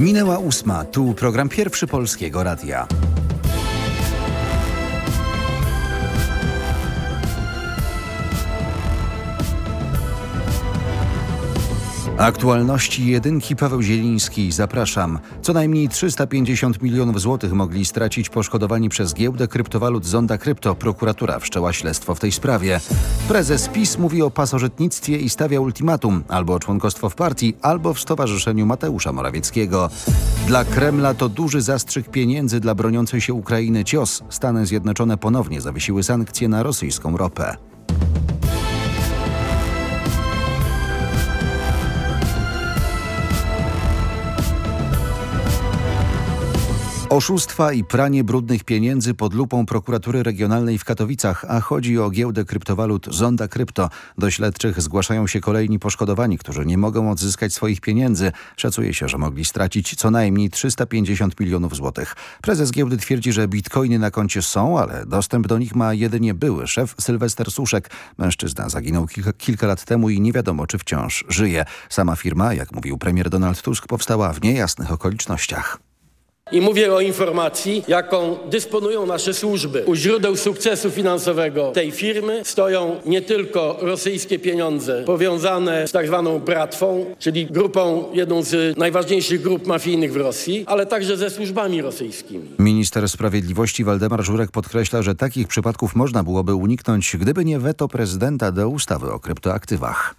Minęła ósma, tu program pierwszy Polskiego Radia. Aktualności jedynki Paweł Zieliński. Zapraszam. Co najmniej 350 milionów złotych mogli stracić poszkodowani przez giełdę kryptowalut Zonda Krypto. Prokuratura wszczęła śledztwo w tej sprawie. Prezes PiS mówi o pasożytnictwie i stawia ultimatum albo członkostwo w partii, albo w Stowarzyszeniu Mateusza Morawieckiego. Dla Kremla to duży zastrzyk pieniędzy dla broniącej się Ukrainy cios. Stany Zjednoczone ponownie zawiesiły sankcje na rosyjską ropę. Oszustwa i pranie brudnych pieniędzy pod lupą prokuratury regionalnej w Katowicach, a chodzi o giełdę kryptowalut Zonda Krypto. Do śledczych zgłaszają się kolejni poszkodowani, którzy nie mogą odzyskać swoich pieniędzy. Szacuje się, że mogli stracić co najmniej 350 milionów złotych. Prezes giełdy twierdzi, że bitcoiny na koncie są, ale dostęp do nich ma jedynie były szef Sylwester Suszek. Mężczyzna zaginął kilka, kilka lat temu i nie wiadomo, czy wciąż żyje. Sama firma, jak mówił premier Donald Tusk, powstała w niejasnych okolicznościach. I mówię o informacji, jaką dysponują nasze służby. U źródeł sukcesu finansowego tej firmy stoją nie tylko rosyjskie pieniądze powiązane z tak zwaną Bratwą, czyli grupą, jedną z najważniejszych grup mafijnych w Rosji, ale także ze służbami rosyjskimi. Minister Sprawiedliwości Waldemar Żurek podkreśla, że takich przypadków można byłoby uniknąć, gdyby nie weto prezydenta do ustawy o kryptoaktywach.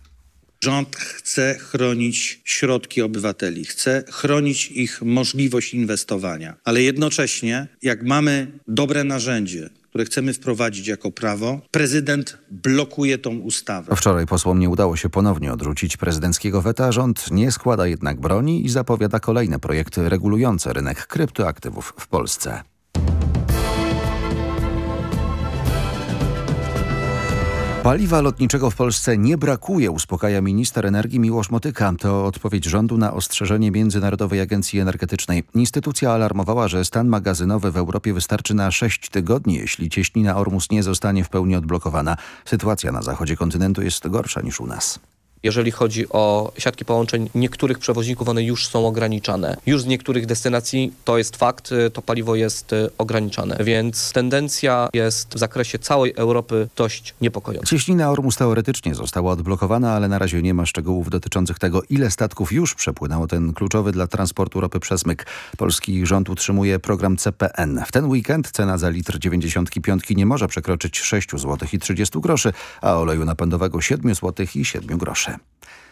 Rząd chce chronić środki obywateli, chce chronić ich możliwość inwestowania, ale jednocześnie, jak mamy dobre narzędzie, które chcemy wprowadzić jako prawo, prezydent blokuje tą ustawę. Wczoraj posłom nie udało się ponownie odrzucić prezydenckiego weta. Rząd nie składa jednak broni i zapowiada kolejne projekty regulujące rynek kryptoaktywów w Polsce. Paliwa lotniczego w Polsce nie brakuje, uspokaja minister energii Miłosz Motyka. To odpowiedź rządu na ostrzeżenie Międzynarodowej Agencji Energetycznej. Instytucja alarmowała, że stan magazynowy w Europie wystarczy na 6 tygodni, jeśli cieśnina Ormus nie zostanie w pełni odblokowana. Sytuacja na zachodzie kontynentu jest gorsza niż u nas. Jeżeli chodzi o siatki połączeń niektórych przewoźników, one już są ograniczane. Już z niektórych destynacji, to jest fakt, to paliwo jest y, ograniczane. Więc tendencja jest w zakresie całej Europy dość niepokojąca. Cieśnina Ormus teoretycznie została odblokowana, ale na razie nie ma szczegółów dotyczących tego, ile statków już przepłynęło ten kluczowy dla transportu ropy przesmyk. Polski rząd utrzymuje program CPN. W ten weekend cena za litr 95 nie może przekroczyć 6 zł i 30 groszy, a oleju napędowego 7 zł i 7 groszy.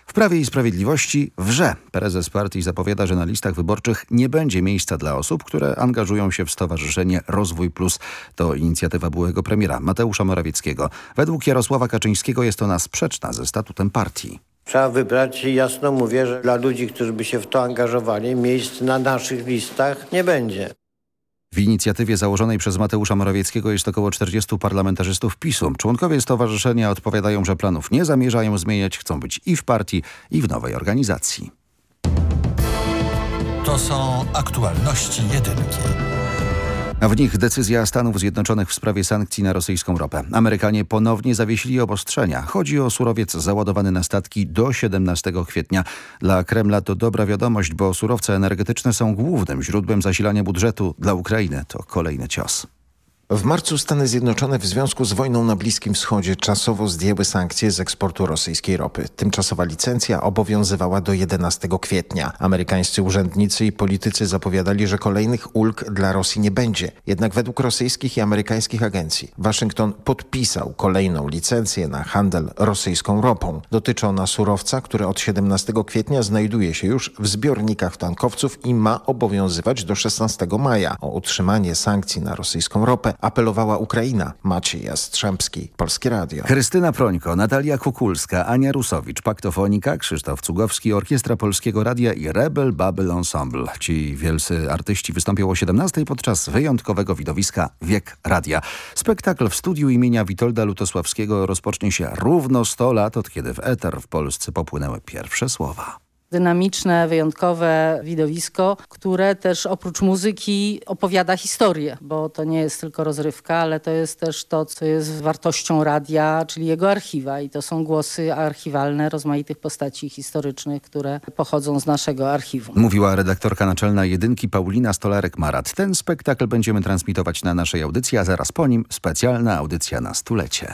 W Prawie i Sprawiedliwości wrze. Prezes partii zapowiada, że na listach wyborczych nie będzie miejsca dla osób, które angażują się w Stowarzyszenie Rozwój Plus. To inicjatywa byłego premiera Mateusza Morawieckiego. Według Jarosława Kaczyńskiego jest ona sprzeczna ze statutem partii. Trzeba wybrać i jasno mówię, że dla ludzi, którzy by się w to angażowali, miejsc na naszych listach nie będzie. W inicjatywie założonej przez Mateusza Morawieckiego jest około 40 parlamentarzystów PiSu. Członkowie stowarzyszenia odpowiadają, że planów nie zamierzają zmieniać, chcą być i w partii, i w nowej organizacji. To są aktualności jedynki. W nich decyzja Stanów Zjednoczonych w sprawie sankcji na rosyjską ropę. Amerykanie ponownie zawiesili obostrzenia. Chodzi o surowiec załadowany na statki do 17 kwietnia. Dla Kremla to dobra wiadomość, bo surowce energetyczne są głównym źródłem zasilania budżetu. Dla Ukrainy to kolejny cios. W marcu Stany Zjednoczone w związku z wojną na Bliskim Wschodzie czasowo zdjęły sankcje z eksportu rosyjskiej ropy. Tymczasowa licencja obowiązywała do 11 kwietnia. Amerykańscy urzędnicy i politycy zapowiadali, że kolejnych ulg dla Rosji nie będzie. Jednak według rosyjskich i amerykańskich agencji Waszyngton podpisał kolejną licencję na handel rosyjską ropą. Dotyczy ona surowca, który od 17 kwietnia znajduje się już w zbiornikach tankowców i ma obowiązywać do 16 maja. O utrzymanie sankcji na rosyjską ropę apelowała Ukraina. Maciej Jastrzębski, Polskie Radio. Krystyna Prońko, Natalia Kukulska, Ania Rusowicz, Paktofonika, Krzysztof Cugowski, Orkiestra Polskiego Radia i Rebel Babel Ensemble. Ci wielcy artyści wystąpią o 17 podczas wyjątkowego widowiska Wiek Radia. Spektakl w studiu imienia Witolda Lutosławskiego rozpocznie się równo 100 lat od kiedy w eter w Polsce popłynęły pierwsze słowa. Dynamiczne, wyjątkowe widowisko, które też oprócz muzyki opowiada historię, bo to nie jest tylko rozrywka, ale to jest też to, co jest wartością radia, czyli jego archiwa i to są głosy archiwalne rozmaitych postaci historycznych, które pochodzą z naszego archiwum. Mówiła redaktorka naczelna jedynki Paulina Stolarek-Marat. Ten spektakl będziemy transmitować na naszej audycji, a zaraz po nim specjalna audycja na stulecie.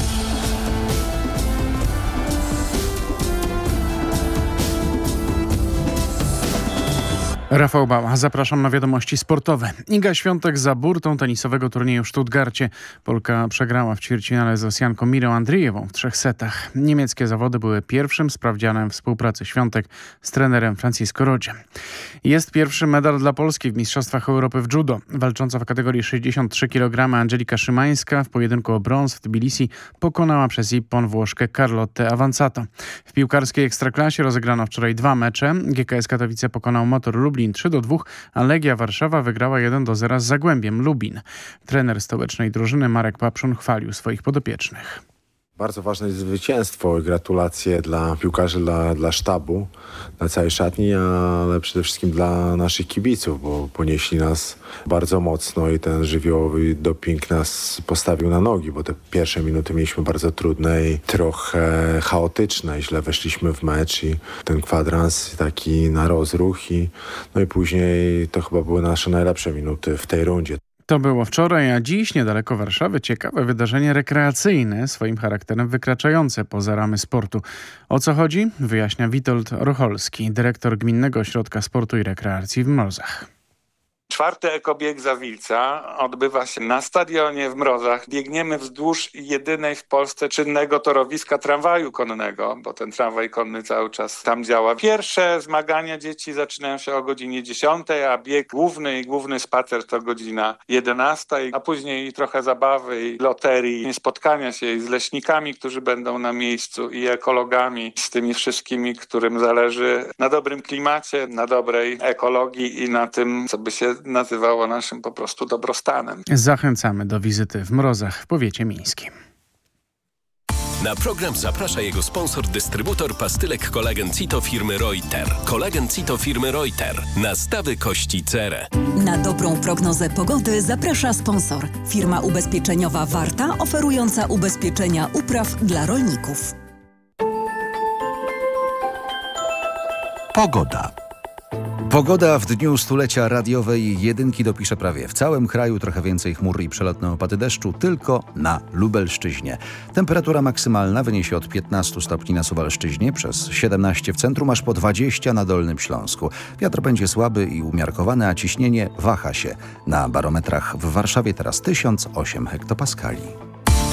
Rafał Bała, zapraszam na wiadomości sportowe. Iga Świątek za burtą tenisowego turnieju w Stuttgarcie. Polka przegrała w ćwierćfinale z Rosjanką Mirą Andrzejewą w trzech setach. Niemieckie zawody były pierwszym sprawdzianem współpracy Świątek z trenerem Francisco Rodzie. Jest pierwszy medal dla Polski w Mistrzostwach Europy w judo. Walcząca w kategorii 63 kg Angelika Szymańska w pojedynku o brąz w Tbilisi pokonała przez Ippon Włoszkę Carlotte Avanzato. W piłkarskiej ekstraklasie rozegrano wczoraj dwa mecze. GKS Katowice pokonał Motor Lublin 3 do 2, a Legia Warszawa wygrała 1 do 0 z Zagłębiem Lubin. Trener stołecznej drużyny Marek Papszun chwalił swoich podopiecznych. Bardzo ważne jest zwycięstwo i gratulacje dla piłkarzy, dla, dla sztabu, dla całej szatni, ale przede wszystkim dla naszych kibiców, bo ponieśli nas bardzo mocno i ten żywiołowy doping nas postawił na nogi, bo te pierwsze minuty mieliśmy bardzo trudne i trochę chaotyczne. I źle weszliśmy w mecz i ten kwadrans taki na rozruch i no i później to chyba były nasze najlepsze minuty w tej rundzie. To było wczoraj, a dziś niedaleko Warszawy ciekawe wydarzenie rekreacyjne, swoim charakterem wykraczające poza ramy sportu. O co chodzi? Wyjaśnia Witold Rocholski, dyrektor Gminnego Ośrodka Sportu i Rekreacji w Mrozach. Czwarty ekobieg Zawilca odbywa się na stadionie w Mrozach. Biegniemy wzdłuż jedynej w Polsce czynnego torowiska tramwaju konnego, bo ten tramwaj konny cały czas tam działa. Pierwsze zmagania dzieci zaczynają się o godzinie 10, a bieg główny i główny spacer to godzina 11, a później trochę zabawy i loterii, spotkania się z leśnikami, którzy będą na miejscu i ekologami, z tymi wszystkimi, którym zależy na dobrym klimacie, na dobrej ekologii i na tym, co by się nazywało naszym po prostu dobrostanem. Zachęcamy do wizyty w Mrozach w powiecie mińskim. Na program zaprasza jego sponsor, dystrybutor pastylek kolagen Cito firmy Reuter. Kolagen Cito firmy Reuter. Nastawy kości cerę. Na dobrą prognozę pogody zaprasza sponsor. Firma ubezpieczeniowa Warta, oferująca ubezpieczenia upraw dla rolników. Pogoda. Pogoda w dniu stulecia radiowej jedynki dopisze prawie w całym kraju. Trochę więcej chmur i przelotne opady deszczu tylko na Lubelszczyźnie. Temperatura maksymalna wyniesie od 15 stopni na Suwalszczyźnie, przez 17 w centrum, aż po 20 na Dolnym Śląsku. Wiatr będzie słaby i umiarkowany, a ciśnienie waha się. Na barometrach w Warszawie teraz 1008 hektopaskali.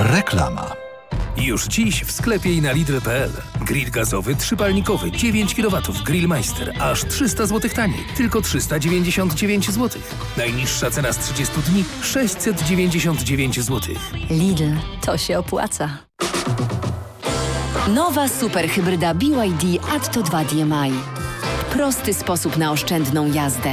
Reklama. Już dziś w sklepie i na Lidl.pl. Grill gazowy trzypalnikowy 9 kW Grillmeister aż 300 zł taniej. Tylko 399 zł. Najniższa cena z 30 dni 699 zł. Lidl, to się opłaca. Nowa superhybryda BYD Atto 2 DMI. Prosty sposób na oszczędną jazdę.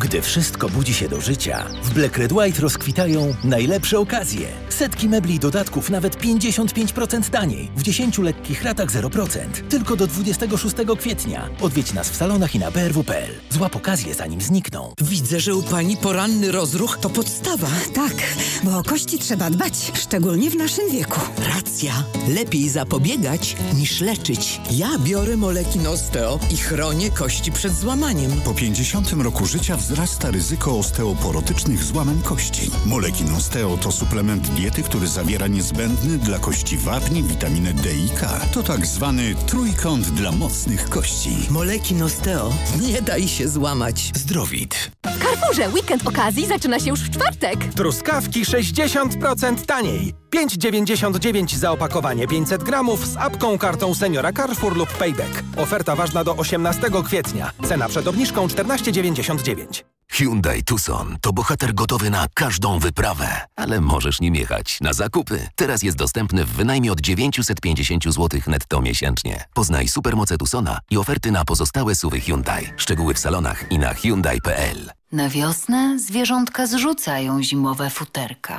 Gdy wszystko budzi się do życia, w Black Red White rozkwitają najlepsze okazje. Setki mebli i dodatków nawet 55% taniej. W 10 lekkich ratach 0%. Tylko do 26 kwietnia. Odwiedź nas w salonach i na brw.pl. Złap okazję zanim znikną. Widzę, że u pani poranny rozruch to podstawa. Tak, bo o kości trzeba dbać, szczególnie w naszym wieku. Racja. Lepiej zapobiegać niż leczyć. Ja biorę Molekin Osteo i chronię kości przed złamaniem. Po 50 roku życia wzrasta ryzyko osteoporotycznych złamań kości. Molekin Osteo to suplement diety, który zawiera niezbędny dla kości wapni, witaminę D i K. To tak zwany trójkąt dla mocnych kości. Molekin Osteo. Nie daj się złamać. Zdrowit. W Carrefourze weekend okazji zaczyna się już w czwartek. Truskawki 60% taniej. 5,99 za opakowanie 500 gramów z apką, kartą seniora Carrefour lub Payback. Oferta ważna do 18 kwietnia. Cena przed obniżką 14,99. Hyundai Tucson to bohater gotowy na każdą wyprawę, ale możesz nim jechać na zakupy. Teraz jest dostępny w wynajmie od 950 zł netto miesięcznie. Poznaj supermoce Tucsona i oferty na pozostałe suwy Hyundai. Szczegóły w salonach i na Hyundai.pl. Na wiosnę zwierzątka zrzucają zimowe futerka.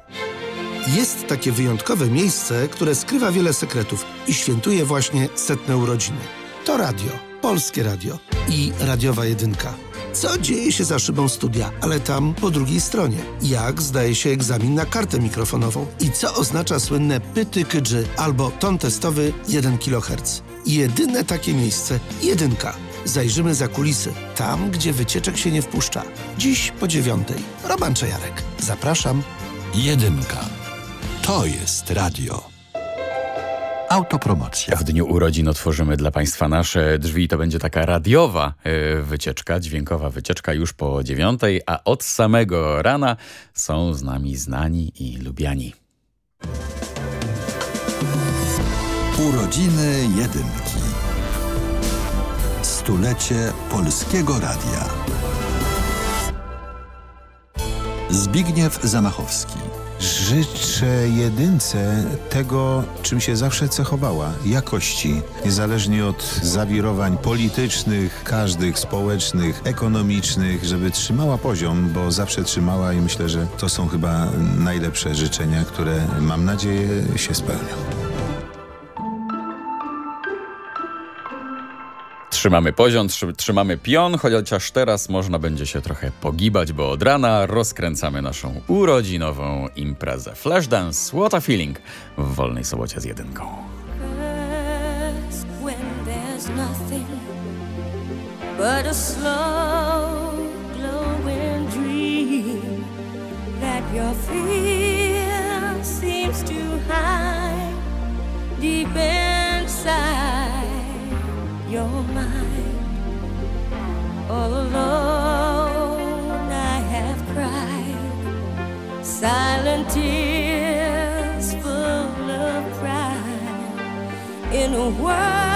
Jest takie wyjątkowe miejsce, które skrywa wiele sekretów i świętuje właśnie setne urodziny. To radio, Polskie Radio i Radiowa Jedynka. Co dzieje się za szybą studia, ale tam po drugiej stronie? Jak zdaje się egzamin na kartę mikrofonową? I co oznacza słynne pyty kydży albo ton testowy 1 kHz? Jedyne takie miejsce, jedynka. Zajrzymy za kulisy, tam gdzie wycieczek się nie wpuszcza. Dziś po dziewiątej. Roman Czajarek. Zapraszam. Jedynka. To jest radio. Autopromocja. W dniu urodzin otworzymy dla Państwa nasze drzwi. To będzie taka radiowa y, wycieczka, dźwiękowa wycieczka już po dziewiątej, a od samego rana są z nami znani i lubiani. Urodziny jedynki. Stulecie Polskiego Radia. Zbigniew Zamachowski. Życzę jedynce tego, czym się zawsze cechowała jakości, niezależnie od zawirowań politycznych, każdych społecznych, ekonomicznych, żeby trzymała poziom, bo zawsze trzymała i myślę, że to są chyba najlepsze życzenia, które mam nadzieję się spełnią. Trzymamy poziom, trzymamy pion, chociaż teraz można będzie się trochę pogibać, bo od rana rozkręcamy naszą urodzinową imprezę. Flashdance, what a feeling w wolnej sobocie z jedynką. But a slow, glowing dream that your fear seems to hide deep inside. Your mind. All alone I have cried silent tears full of pride in a world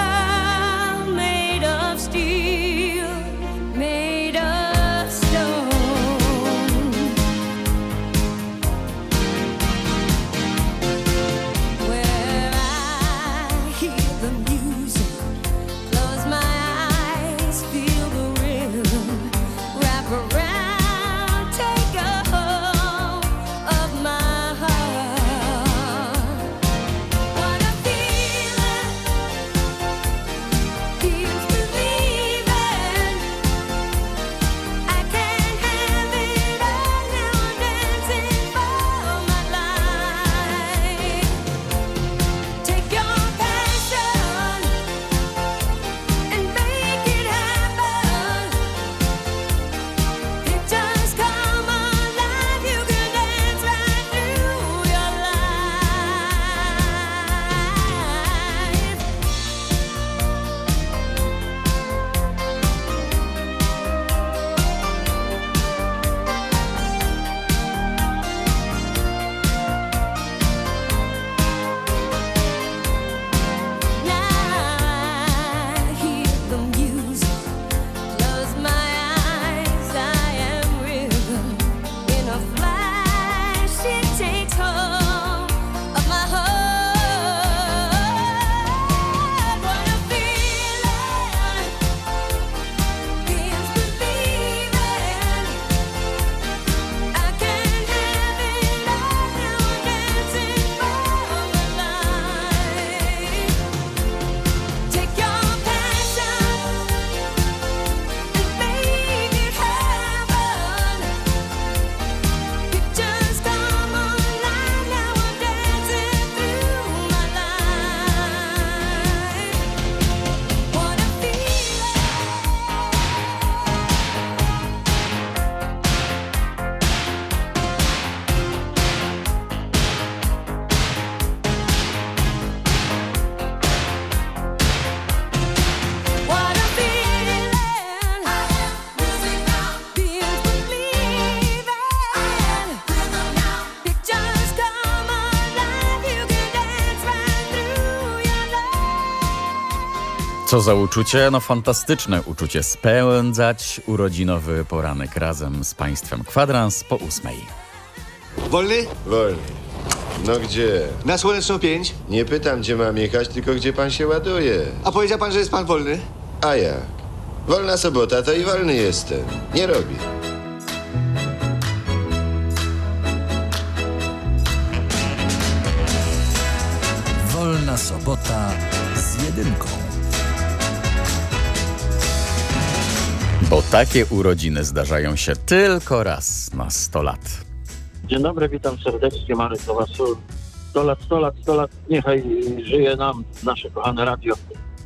Co za uczucie? No fantastyczne uczucie spędzać urodzinowy poranek razem z Państwem. Kwadrans po ósmej. Wolny? Wolny. No gdzie? Na Słoneczną 5. Nie pytam, gdzie mam jechać, tylko gdzie pan się ładuje. A powiedział pan, że jest pan wolny? A jak? Wolna sobota, to i wolny jestem. Nie robię. Bo takie urodziny zdarzają się tylko raz na 100 lat. Dzień dobry, witam serdecznie, Marek Nowasul. 100 lat, 100 lat, 100 lat, niechaj żyje nam nasze kochane radio.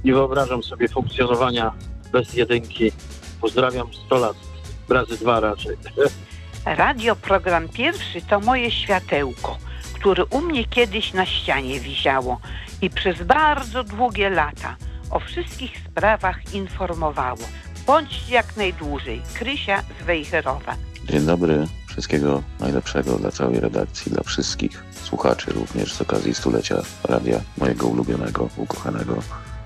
Nie wyobrażam sobie funkcjonowania bez jedynki. Pozdrawiam 100 lat, razy dwa raczej. Radio program pierwszy to moje światełko, które u mnie kiedyś na ścianie wisiało i przez bardzo długie lata o wszystkich sprawach informowało. Bądźcie jak najdłużej. Krysia z Wejherowa. Dzień dobry, wszystkiego najlepszego dla całej redakcji, dla wszystkich słuchaczy również z okazji stulecia radia mojego ulubionego, ukochanego.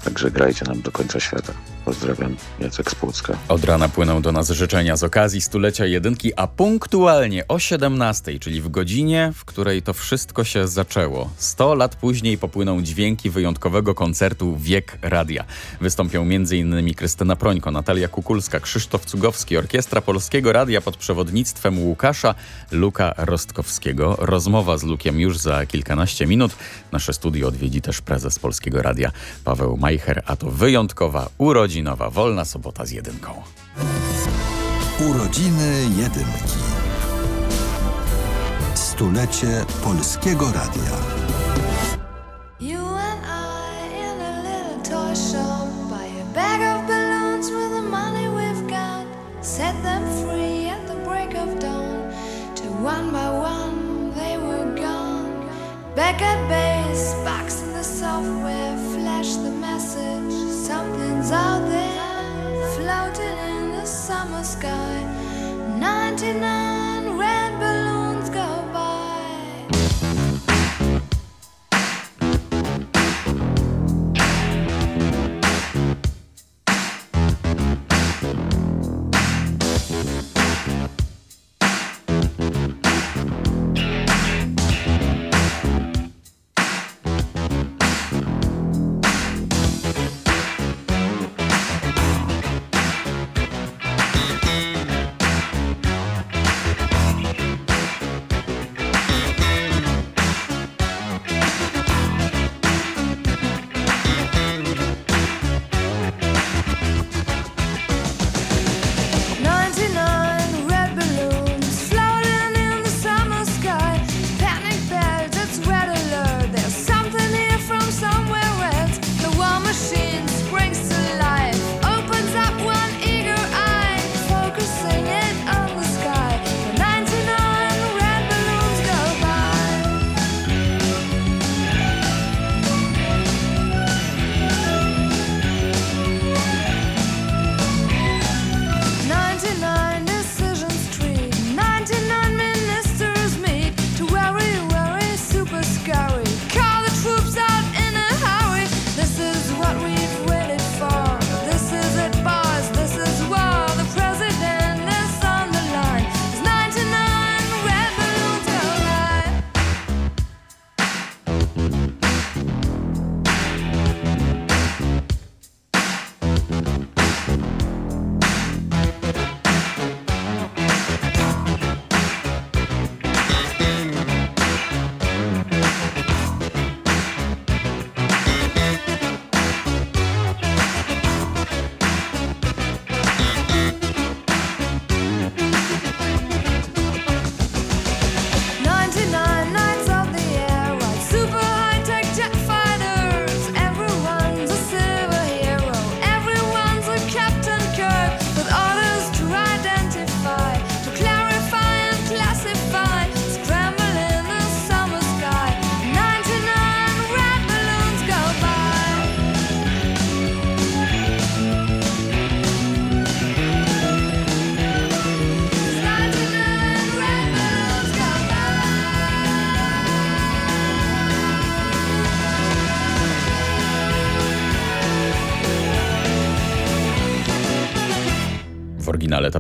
Także grajcie nam do końca świata. Pozdrawiam, Jacek z. Od rana płyną do nas życzenia z okazji stulecia jedynki, a punktualnie o 17, czyli w godzinie, w której to wszystko się zaczęło. 100 lat później popłyną dźwięki wyjątkowego koncertu Wiek Radia. Wystąpią m.in. Krystyna Prońko, Natalia Kukulska, Krzysztof Cugowski, Orkiestra Polskiego Radia pod przewodnictwem Łukasza Luka Rostkowskiego. Rozmowa z Lukiem już za kilkanaście minut. Nasze studio odwiedzi też prezes Polskiego Radia Paweł Majcher, a to wyjątkowa urodzina urodzinowa wolna sobota z jedynką. Urodziny jedynki. Stulecie Polskiego Radia. You and I in a little toy shop buy a bag of balloons with the money we've got. Set them free at the break of dawn. Till one by one they were gone. Back at base, box in the software, flash the message. Something's out there, floating in the summer sky. 99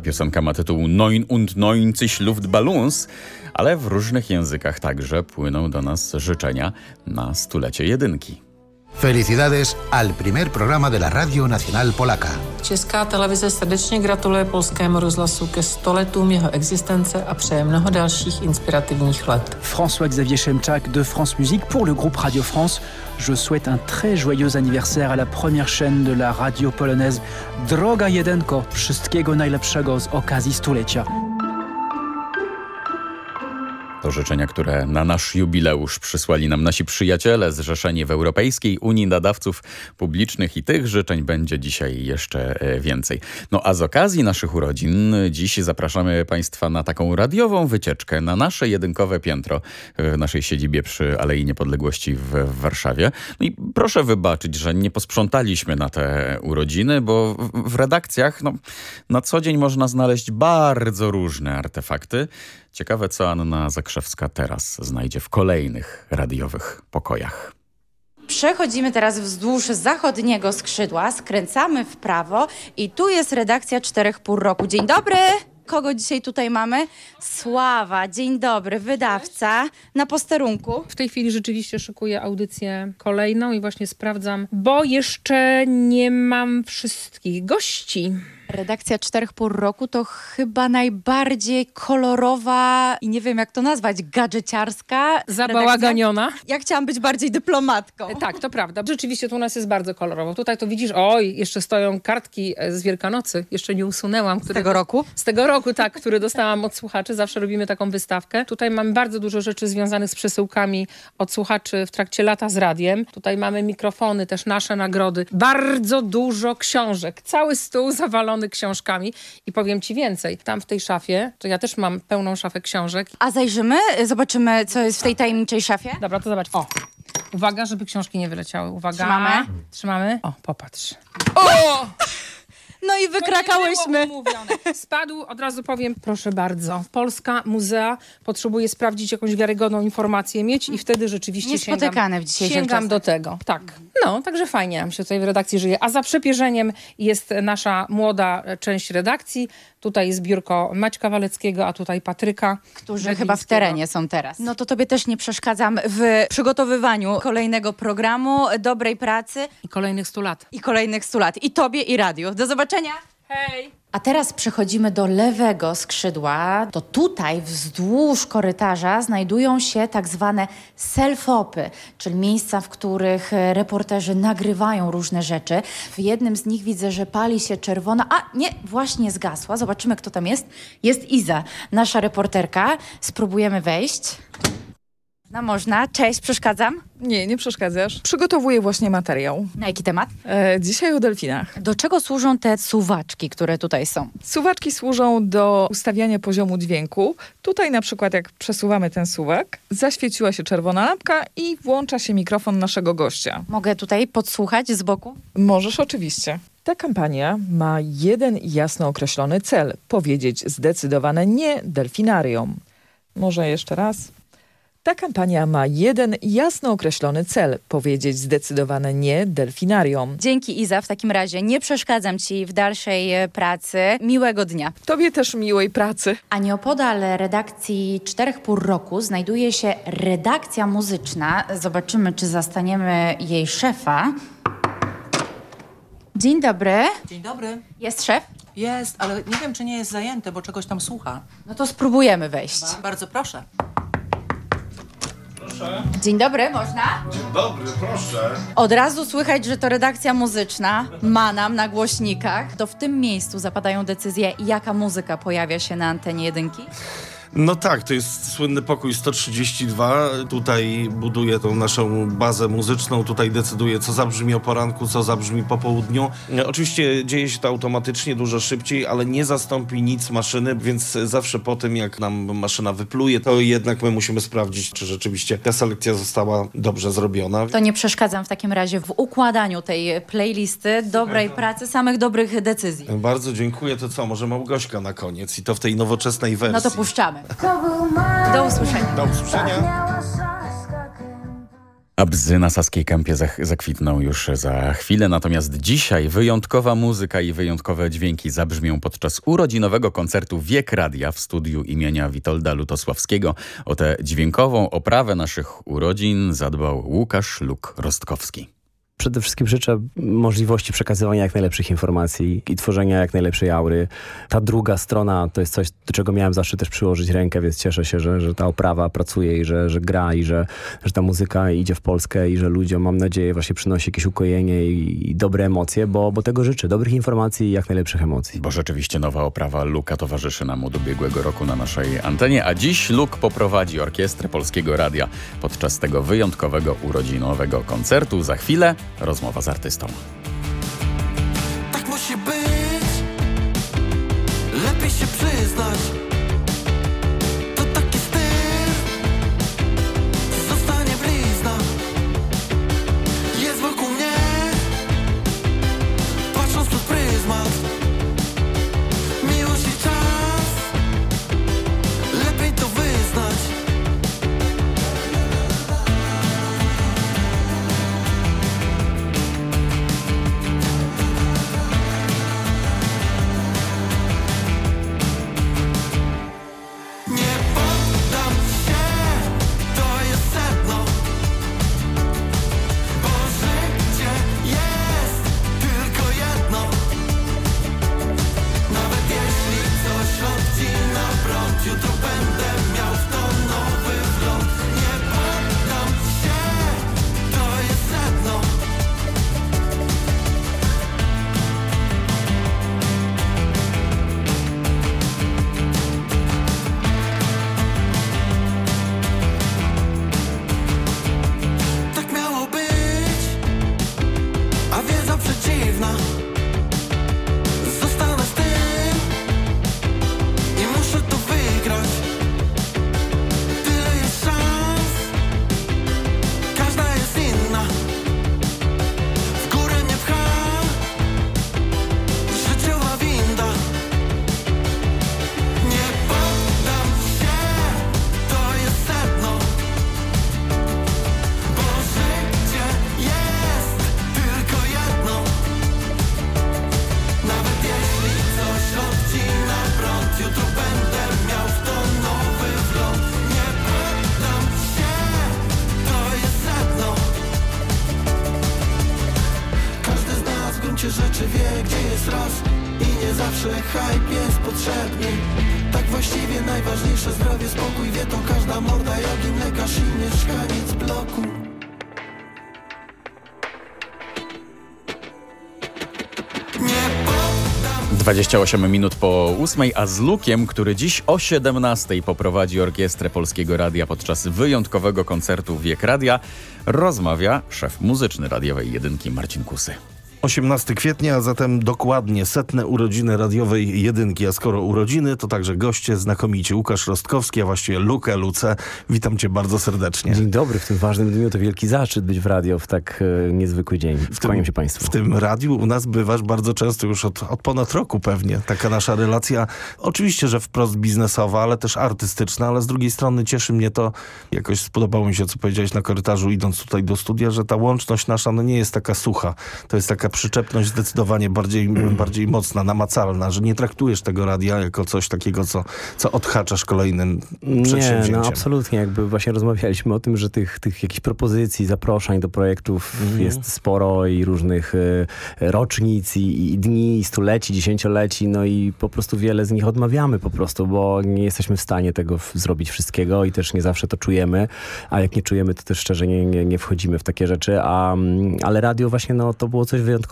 piosenka ma tytuł Neun und neunzig Luftballons, ale w różnych językach także płyną do nas życzenia na stulecie jedynki. Felicidades al primer programa de la Radio Nacional Polaka. Česká televize srdečně gratuluje polskému rozhlasu ke stoletům jeho existence a přeje mnoho dalších inspirativních let. François-Xavier Chemchak de France Musique pour le groupe Radio France. Je souhaite un très joyeux anniversaire à la première chaîne de la radio polonaise. Droga Jedenko, wszystkiego najlepszego z okazji stulecia. To życzenia, które na nasz jubileusz przysłali nam nasi przyjaciele zrzeszeni w Europejskiej Unii Nadawców Publicznych i tych życzeń będzie dzisiaj jeszcze e, więcej. No a z okazji naszych urodzin dziś zapraszamy Państwa na taką radiową wycieczkę na nasze jedynkowe piętro w naszej siedzibie przy Alei Niepodległości w, Warszawie. No i proszę wybaczyć, że nie posprzątaliśmy na te urodziny, bo w, w redakcjach no, na co dzień można znaleźć bardzo różne artefakty. Ciekawe, co Anna Zakrzewska teraz znajdzie w kolejnych radiowych pokojach. Przechodzimy teraz wzdłuż zachodniego skrzydła, skręcamy w prawo i tu jest redakcja Czterech Pór Roku. Dzień dobry! Kogo dzisiaj tutaj mamy? Sława, dzień dobry, wydawca na posterunku. W tej chwili rzeczywiście szykuję audycję kolejną i właśnie sprawdzam, bo jeszcze nie mam wszystkich gości. Redakcja Czterech Pór Roku to chyba najbardziej kolorowa i nie wiem jak to nazwać, gadżeciarska. Zabałaganiona. Ja chciałam być bardziej dyplomatką. Tak, to prawda. Rzeczywiście tu u nas jest bardzo kolorowo. Tutaj to widzisz, oj, jeszcze stoją kartki e, z Wielkanocy. Jeszcze nie usunęłam. Które, Z tego roku? Z tego roku, tak, które dostałam od słuchaczy. Zawsze robimy taką wystawkę. Tutaj mamy bardzo dużo rzeczy związanych z przesyłkami od słuchaczy w trakcie lata z radiem. Tutaj mamy mikrofony, też nasze nagrody. Bardzo dużo książek. Cały stół zawalony książkami. I powiem ci więcej. Tam w tej szafie, to ja też mam pełną szafę książek. A zajrzymy, zobaczymy co jest w tej tajemniczej szafie. Dobra, to zobacz. O, uwaga, żeby książki nie wyleciały. Uwaga. Trzymamy? Trzymamy. O, popatrz. O! No i wykrakałyśmy. Spadł, od razu powiem, proszę bardzo. Polska Muzea potrzebuje sprawdzić jakąś wiarygodną informację mieć i wtedy rzeczywiście Niespotykane sięgam, w dzisiejszych sięgam czasach. do tego. Tak. No, także fajnie nam się tutaj w redakcji żyje. A za przepierzeniem jest nasza młoda część redakcji. Tutaj jest biurko Maćka Waleckiego, a tutaj Patryka. Którzy chyba w terenie są teraz. No to tobie też nie przeszkadzam w przygotowywaniu kolejnego programu, dobrej pracy. I kolejnych 100 lat. I kolejnych 100 lat. I tobie, i radiu. Do zobaczenia. Hej! A teraz przechodzimy do lewego skrzydła. To tutaj wzdłuż korytarza znajdują się tak zwane selfopy, czyli miejsca, w których e, reporterzy nagrywają różne rzeczy. W jednym z nich widzę, że pali się czerwona. A nie, właśnie zgasła. Zobaczymy, kto tam jest. Jest Iza, nasza reporterka. Spróbujemy wejść. No można. Cześć, przeszkadzam? Nie, nie przeszkadzasz. Przygotowuję właśnie materiał. Na jaki temat? E, dzisiaj o delfinach. Do czego służą te suwaczki, które tutaj są? Suwaczki służą do ustawiania poziomu dźwięku. Tutaj na przykład jak przesuwamy ten suwak, zaświeciła się czerwona lampka i włącza się mikrofon naszego gościa. Mogę tutaj podsłuchać z boku? Możesz oczywiście. Ta kampania ma jeden jasno określony cel. Powiedzieć zdecydowane nie delfinarium. Może jeszcze raz. Ta kampania ma jeden jasno określony cel. Powiedzieć zdecydowane nie delfinarium. Dzięki Iza, w takim razie nie przeszkadzam Ci w dalszej e, pracy. Miłego dnia. Tobie też miłej pracy. A nieopodal redakcji Czterech Pór Roku znajduje się redakcja muzyczna. Zobaczymy, czy zastaniemy jej szefa. Dzień dobry. Dzień dobry. Jest szef? Jest, ale nie wiem, czy nie jest zajęty, bo czegoś tam słucha. No to spróbujemy wejść. Ba- Bardzo proszę. Dzień dobry, można? Dzień dobry, proszę. Od razu słychać, że to redakcja muzyczna ma nam na głośnikach. To w tym miejscu zapadają decyzje, jaka muzyka pojawia się na antenie jedynki. No tak, to jest słynny pokój 132. Tutaj buduję tą naszą bazę muzyczną. Tutaj decyduję, co zabrzmi o poranku, co zabrzmi po południu. E, Oczywiście dzieje się to automatycznie, dużo szybciej, ale nie zastąpi nic maszyny, więc zawsze po tym, jak nam maszyna wypluje, to jednak my musimy sprawdzić, czy rzeczywiście ta selekcja została dobrze zrobiona. To nie przeszkadzam w takim razie w układaniu tej playlisty, dobrej pracy, samych dobrych decyzji. Bardzo dziękuję. To co, może Małgośka na koniec i to w tej nowoczesnej wersji. No to puszczamy. Do usłyszenia. Do usłyszenia. A bzy na Saskiej Kępie zakwitną już za chwilę, natomiast dzisiaj wyjątkowa muzyka i wyjątkowe dźwięki zabrzmią podczas urodzinowego koncertu Wiek Radia w studiu imienia Witolda Lutosławskiego. O tę dźwiękową oprawę naszych urodzin zadbał Łukasz Luk-Rostkowski przede wszystkim życzę możliwości przekazywania jak najlepszych informacji i tworzenia jak najlepszej aury. Ta druga strona to jest coś, do czego miałem zawsze też przyłożyć rękę, więc cieszę się, że, że ta oprawa pracuje i że, że gra i że, że ta muzyka idzie w Polskę i że ludziom, mam nadzieję, właśnie przynosi jakieś ukojenie i, i dobre emocje, bo, bo tego życzę. Dobrych informacji i jak najlepszych emocji. Bo rzeczywiście nowa oprawa Luka towarzyszy nam od ubiegłego roku na naszej antenie, a dziś Luk poprowadzi Orkiestrę Polskiego Radia podczas tego wyjątkowego urodzinowego koncertu. Za chwilę rozmowa z artystą. Tak musi być, lepiej się przyznać. 28 minut po 8, a z Lukiem, który dziś o 17 poprowadzi Orkiestrę Polskiego Radia podczas wyjątkowego koncertu Wiek Radia, rozmawia szef muzyczny radiowej jedynki Marcin Kusy. 18 kwietnia, a zatem dokładnie setne urodziny radiowej jedynki. A skoro urodziny, to także goście znakomici. Łukasz Rostkowski, a właściwie Luke, Luce. Witam cię bardzo serdecznie. Dzień dobry, w tym ważnym dniu to wielki zaszczyt być w radio w tak e, niezwykły dzień. Kłaniam się Państwu. W tym radiu u nas bywasz bardzo często, już od, od ponad roku pewnie. Taka nasza relacja, oczywiście, że wprost biznesowa, ale też artystyczna, ale z drugiej strony cieszy mnie to, jakoś spodobało mi się, co powiedziałeś na korytarzu, idąc tutaj do studia, że ta łączność nasza no, nie jest taka sucha. To jest taka przyczepność zdecydowanie bardziej, bardziej mocna, namacalna, że nie traktujesz tego radia jako coś takiego, co, co odhaczasz kolejnym Nie, przedsięwzięciem. no absolutnie. Jakby właśnie rozmawialiśmy o tym, że tych, tych jakichś propozycji, zaproszeń do projektów Mhm. jest sporo i różnych e, rocznic i, i dni, i stuleci, dziesięcioleci, no i po prostu wiele z nich odmawiamy po prostu, bo nie jesteśmy w stanie tego zrobić wszystkiego i też nie zawsze to czujemy, a jak nie czujemy, to też szczerze nie, nie, nie wchodzimy w takie rzeczy, a, mm, ale radio właśnie, no to było coś wyjątkowego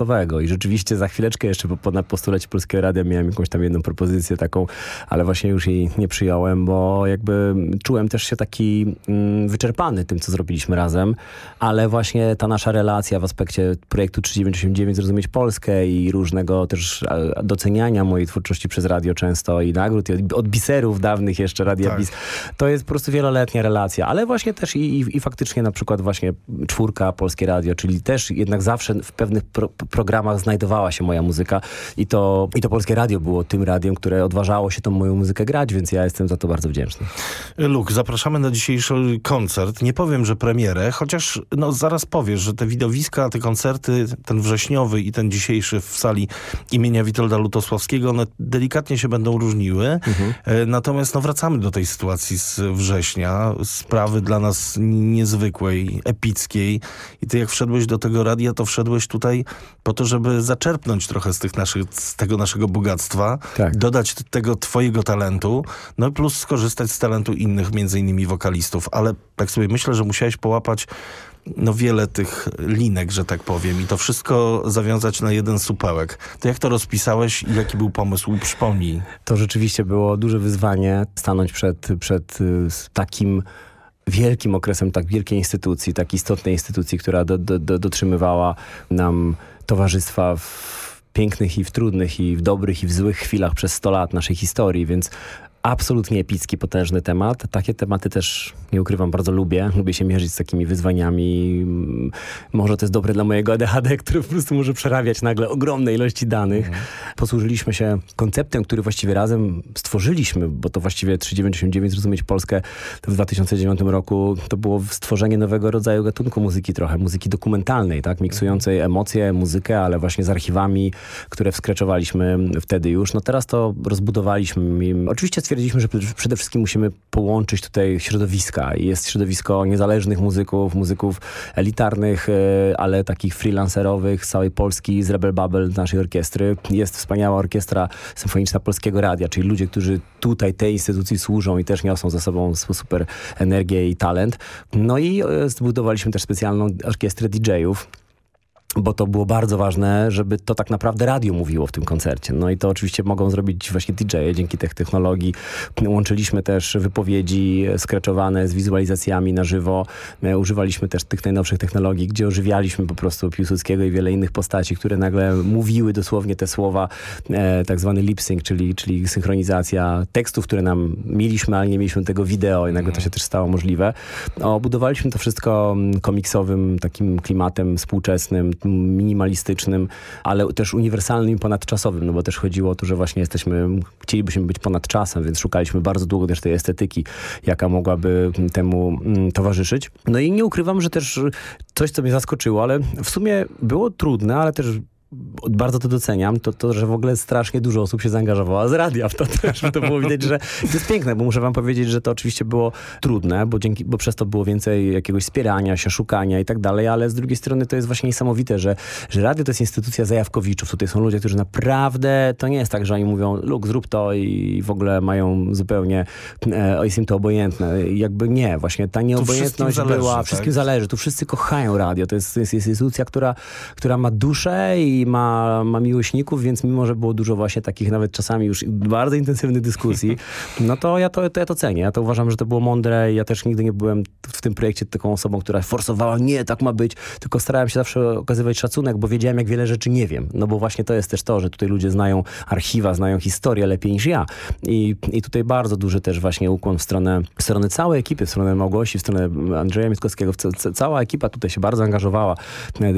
i rzeczywiście za chwileczkę jeszcze po, po, na postulecie Polskiego Radia miałem jakąś tam jedną propozycję taką, ale właśnie już jej nie przyjąłem, bo jakby czułem też się taki mm, wyczerpany tym, co zrobiliśmy razem, ale właśnie ta nasza relacja w aspekcie projektu 3989 Zrozumieć Polskę i różnego też e, doceniania mojej twórczości przez radio często i nagród i od, od biserów dawnych jeszcze Radia Tak. Bis. To jest po prostu wieloletnia relacja, ale właśnie też i, i, i faktycznie na przykład właśnie czwórka Polskie Radio, czyli też jednak zawsze w pewnych pro, programach znajdowała się moja muzyka i to, i to Polskie Radio było tym radiem, które odważało się tą moją muzykę grać, więc ja jestem za to bardzo wdzięczny. Luke, zapraszamy na dzisiejszy koncert. Nie powiem, że premierę, chociaż no, zaraz powiesz, że te widowiska, te koncerty, ten wrześniowy i ten dzisiejszy w sali imienia Witolda Lutosławskiego, one delikatnie się będą różniły. Mhm. Natomiast no, wracamy do tej sytuacji z września, sprawy dla nas niezwykłej, epickiej. I ty jak wszedłeś do tego radia, to wszedłeś tutaj po to, żeby zaczerpnąć trochę z, tych naszych, z tego naszego bogactwa, tak. dodać tego twojego talentu, no plus skorzystać z talentu innych, między innymi wokalistów. Ale tak sobie myślę, że musiałeś połapać no wiele tych linek, że tak powiem i to wszystko zawiązać na jeden supełek. To jak to rozpisałeś i jaki był pomysł? Przypomnij. To rzeczywiście było duże wyzwanie stanąć przed, przed y, takim wielkim okresem tak wielkiej instytucji, tak istotnej instytucji, która do, do, do, dotrzymywała nam towarzystwa w pięknych i w trudnych i w dobrych i w złych chwilach przez 100 lat naszej historii, więc absolutnie epicki, potężny temat. Takie tematy też, nie ukrywam, bardzo lubię. Lubię się mierzyć z takimi wyzwaniami. Mm, może to jest dobre dla mojego ADHD, który po prostu może przerabiać nagle ogromne ilości danych. Mhm. Posłużyliśmy się konceptem, który właściwie razem stworzyliśmy, bo to właściwie 3989 Zrozumieć Polskę w 2009 roku to było stworzenie nowego rodzaju gatunku muzyki trochę, muzyki dokumentalnej, tak, miksującej mhm. emocje, muzykę, ale właśnie z archiwami, które wskreczowaliśmy wtedy już. No teraz to rozbudowaliśmy. Oczywiście stwierdziliśmy, że przede wszystkim musimy połączyć tutaj środowiska. Jest środowisko niezależnych muzyków, muzyków elitarnych, e, ale takich freelancerowych z całej Polski, z Rebel Bubble, naszej orkiestry. Jest wspaniała orkiestra symfoniczna Polskiego Radia, czyli ludzie, którzy tutaj tej instytucji służą i też niosą ze sobą super energię i talent. No i e, zbudowaliśmy też specjalną orkiestrę DJ-ów, bo to było bardzo ważne, żeby to tak naprawdę radio mówiło w tym koncercie. No i to oczywiście mogą zrobić właśnie DJ-e dzięki tych technologii. Łączyliśmy też wypowiedzi skreczowane z wizualizacjami na żywo. Używaliśmy też tych najnowszych technologii, gdzie ożywialiśmy po prostu Piłsudskiego i wiele innych postaci, które nagle mówiły dosłownie te słowa, e, tak zwany lip sync, czyli, czyli synchronizacja tekstów, które nam mieliśmy, ale nie mieliśmy tego wideo i nagle to się też stało możliwe. Obudowaliśmy to wszystko komiksowym takim klimatem współczesnym, minimalistycznym, ale też uniwersalnym i ponadczasowym, no bo też chodziło o to, że właśnie jesteśmy, chcielibyśmy być ponad czasem, więc szukaliśmy bardzo długo też tej estetyki, jaka mogłaby temu mm, towarzyszyć. No i nie ukrywam, że też coś, co mnie zaskoczyło, ale w sumie było trudne, ale też bardzo to doceniam, to, to, że w ogóle strasznie dużo osób się zaangażowało z radia w to też. To było widać, że to jest piękne, bo muszę wam powiedzieć, że to oczywiście było trudne, bo, dzięki, bo przez to było więcej jakiegoś wspierania się, szukania i tak dalej, ale z drugiej strony to jest właśnie niesamowite, że, że radio to jest instytucja zajawkowiczów. Tutaj są ludzie, którzy naprawdę, to nie jest tak, że oni mówią, luk, zrób to i w ogóle mają zupełnie, e, jest im to obojętne. Jakby nie, właśnie ta nieobojętność wszystkim była, zależy, wszystkim tak? zależy. Tu wszyscy kochają radio. To jest, to jest instytucja, która, która ma duszę i ma, ma miłośników, więc mimo, że było dużo właśnie takich nawet czasami już bardzo intensywnych dyskusji, no to ja to, to ja to cenię. Ja to uważam, że to było mądre ja też nigdy nie byłem w tym projekcie taką osobą, która forsowała, nie, tak ma być, tylko starałem się zawsze okazywać szacunek, bo wiedziałem, jak wiele rzeczy nie wiem. No bo właśnie to jest też to, że tutaj ludzie znają archiwa, znają historię lepiej niż ja. I, i tutaj bardzo duży też właśnie ukłon w stronę, w stronę całej ekipy, w stronę Małgosi, w stronę Andrzeja Mietkowskiego. Cała ekipa tutaj się bardzo angażowała.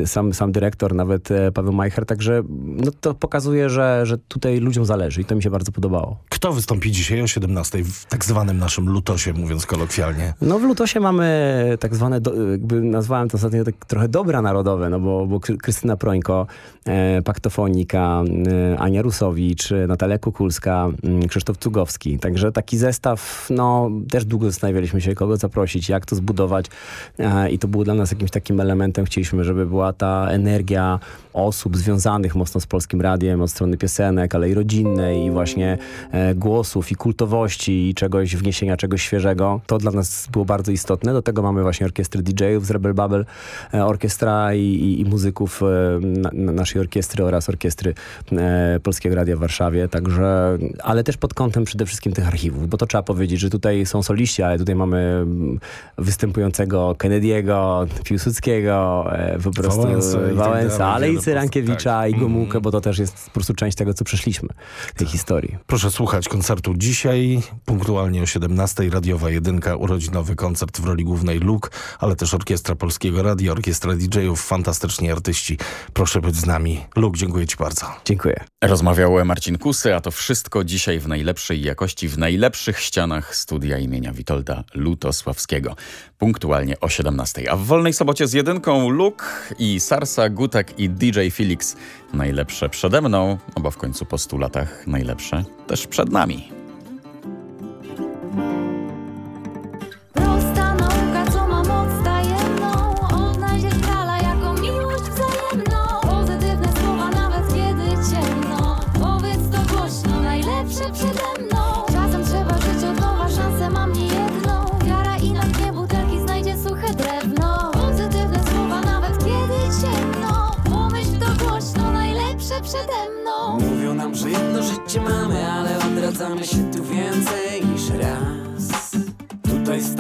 Sam, sam dyrektor, nawet e, Paweł Także no, to pokazuje, że, że tutaj ludziom zależy i to mi się bardzo podobało. Kto wystąpi dzisiaj o 17 w tak zwanym naszym lutosie, mówiąc kolokwialnie? No w lutosie mamy tak zwane, do, jakby nazwałem to ostatnio tak trochę dobra narodowe, no bo, bo Krystyna Prońko, e, Paktofonika, e, Ania Rusowicz, Natalia Kukulska, e, Krzysztof Cugowski. Także taki zestaw, no też długo zastanawialiśmy się, kogo zaprosić, jak to zbudować e, i to było dla nas jakimś takim elementem. Chcieliśmy, żeby była ta energia osób związanych mocno z Polskim Radiem od strony piosenek, ale i rodzinnej i właśnie e, głosów i kultowości i czegoś, wniesienia czegoś świeżego. To dla nas było bardzo istotne. Do tego mamy właśnie orkiestry DJ-ów z Rebel Bubble, e, orkiestra i, i, i muzyków e, na, naszej orkiestry oraz orkiestry e, Polskiego Radia w Warszawie. Także, ale też pod kątem przede wszystkim tych archiwów, bo to trzeba powiedzieć, że tutaj są soliści, ale tutaj mamy mm, występującego Kennedy'ego, Piłsudskiego, e, po prostu Wałęsa, Wałęsa ale i Cyrankiewicza Ilicza i Gomułkę, Mhm. bo to też jest po prostu część tego, co przeszliśmy, tej historii. Proszę słuchać koncertu dzisiaj, punktualnie o 17:00 Radiowa Jedynka, urodzinowy koncert w roli głównej Luke, ale też Orkiestra Polskiego Radia, Orkiestra DJ-ów, fantastyczni artyści. Proszę być z nami. Luke, dziękuję Ci bardzo. Dziękuję. Rozmawiał Marcin Kusy, a to wszystko dzisiaj w najlepszej jakości, w najlepszych ścianach studia imienia Witolda Lutosławskiego. Punktualnie o 17:00. A w wolnej sobocie z jedynką Luke i Sarsa, Gutek i DJ Najlepsze przede mną, bo w końcu po 100 latach najlepsze też przed nami.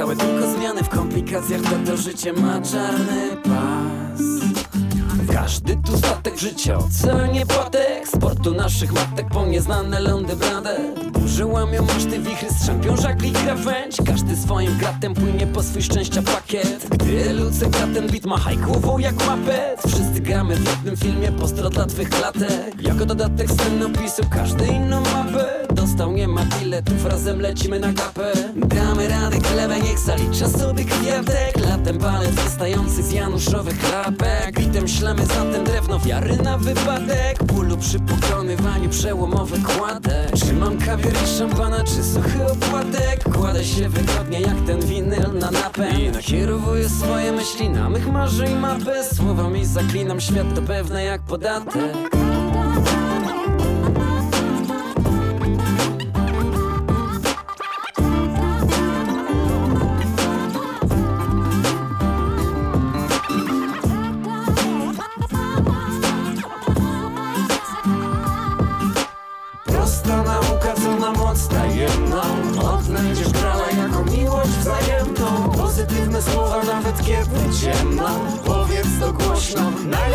Stałe tylko zmiany w komplikacjach, to to życie ma czarny. Każdy tu statek życia, oceanie płatek Sportu naszych matek po nieznane lądy blade Burzy łamią maszty, wichry strzępią żagli krawędź. Każdy swoim kratem płynie po swój szczęścia pakiet. Gdy luce gra ten beat machaj głową jak mapet. Wszyscy gramy w jednym filmie postro dla twych klatek. Jako dodatek scenopisu każdy inną mapę. Dostał nie ma biletów, razem lecimy na gapę. Damy radę, chlebę niech zalicza sobie kwiatek. Latem palec wystający z januszowych klapek. Bitem ślemy zatem drewno wiary na wypadek. Bólu przy pokonywaniu przełomowych kładek. Czy mam kawior i szampana, czy suchy opłatek Kładę się wygodnie jak ten winyl na napęd. I nakierowuję swoje myśli na mych marzeń mapę. Słowami zaklinam świat to pewne jak podatek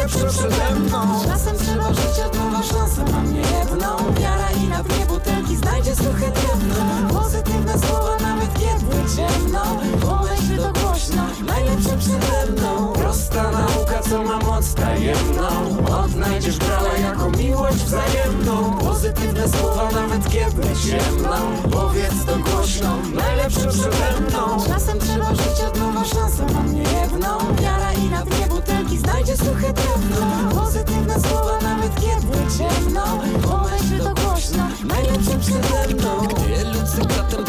najlepsze przede mną. Czasem trzeba żyć od nowa szansę, mam nie jedną. Wiara i na dnie butelki znajdzie suche drewno. Pozytywne słowa nawet kiedy ciemno. Pomyśl to głośno, najlepsze przede mną. Prosta nauka, co ma moc tajemną. Odnajdziesz grala jako miłość wzajemną. Pozytywne słowa nawet kiedy ciemno. Powiedz to głośno, najlepsze przede mną. Czasem trzeba żyć od nowa szansę, mam nie jedną. Wiara i na dnie butelki znajdzie suche drewno Pozytywne słowa nawet kiedy ciemno Pomyśl to głośno, najlepsze przede mną Gdy lucy kratem